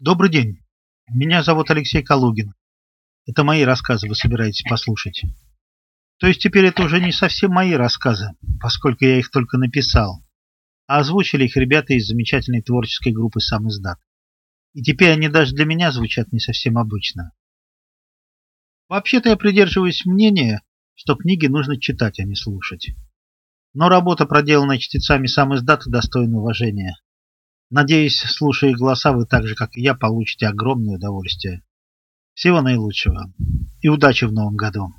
Добрый день. Меня зовут Алексей Калугин. Это мои рассказы вы собираетесь послушать. То есть теперь это уже не совсем мои рассказы, поскольку я их только написал, а озвучили их ребята из замечательной творческой группы «Сам издат». И теперь они даже для меня звучат не совсем обычно. Вообще-то я придерживаюсь мнения, что книги нужно читать, а не слушать. Но работа, проделанная чтецами «Сам издат», достойна уважения. Надеюсь, слушая голоса, вы так же, как и я, получите огромное удовольствие. Всего наилучшего и удачи в новом году.